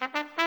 Ha ha ha!